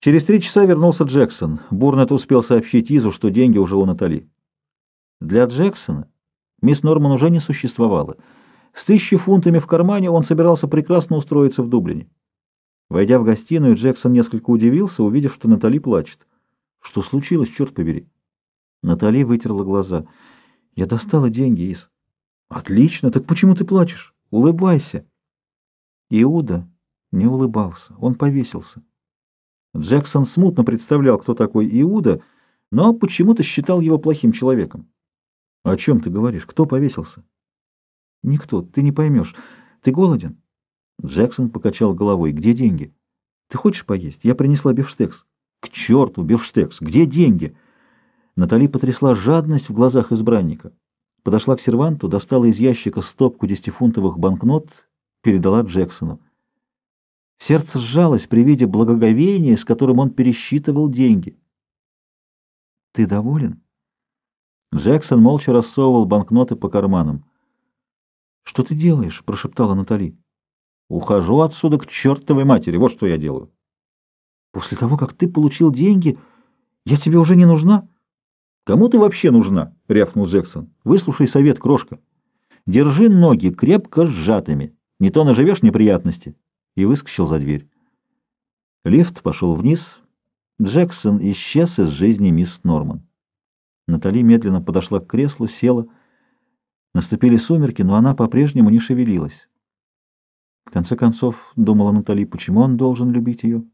Через три часа вернулся Джексон. Бурнет успел сообщить Изу, что деньги уже у Натали. Для Джексона мисс Норман уже не существовала. С тысячи фунтами в кармане он собирался прекрасно устроиться в Дублине. Войдя в гостиную, Джексон несколько удивился, увидев, что Натали плачет. Что случилось, черт побери? Натали вытерла глаза. Я достала деньги, Из. Отлично, так почему ты плачешь? Улыбайся. Иуда не улыбался, он повесился. Джексон смутно представлял, кто такой Иуда, но почему-то считал его плохим человеком. «О чем ты говоришь? Кто повесился?» «Никто, ты не поймешь. Ты голоден?» Джексон покачал головой. «Где деньги?» «Ты хочешь поесть? Я принесла бифштекс». «К черту, бифштекс! Где деньги?» Натали потрясла жадность в глазах избранника. Подошла к серванту, достала из ящика стопку десятифунтовых банкнот, передала Джексону. Сердце сжалось при виде благоговения, с которым он пересчитывал деньги. «Ты доволен?» Джексон молча рассовывал банкноты по карманам. «Что ты делаешь?» — прошептала Натали. «Ухожу отсюда к чертовой матери, вот что я делаю». «После того, как ты получил деньги, я тебе уже не нужна?» «Кому ты вообще нужна?» — рявкнул Джексон. «Выслушай совет, крошка. Держи ноги крепко сжатыми, не то наживешь неприятности» и выскочил за дверь. Лифт пошел вниз. Джексон исчез из жизни мисс Норман. Натали медленно подошла к креслу, села. Наступили сумерки, но она по-прежнему не шевелилась. В конце концов, думала Натали, почему он должен любить ее?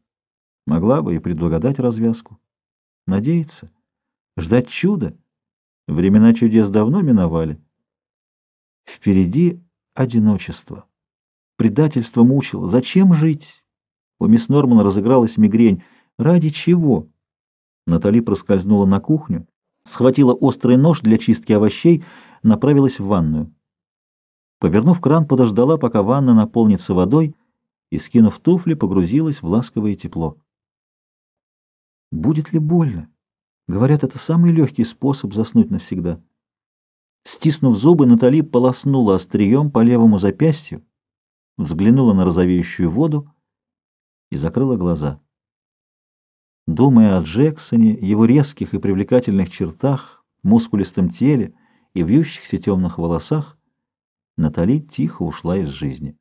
Могла бы и предугадать развязку. Надеяться? Ждать чуда? Времена чудес давно миновали. Впереди одиночество. Предательство мучило. Зачем жить? У мисс Норман разыгралась мигрень. Ради чего? Натали проскользнула на кухню, схватила острый нож для чистки овощей, направилась в ванную. Повернув кран, подождала, пока ванна наполнится водой, и, скинув туфли, погрузилась в ласковое тепло. Будет ли больно? Говорят, это самый легкий способ заснуть навсегда. Стиснув зубы, Натали полоснула острием по левому запястью, взглянула на розовеющую воду и закрыла глаза. Думая о Джексоне, его резких и привлекательных чертах, мускулистом теле и вьющихся темных волосах, Натали тихо ушла из жизни.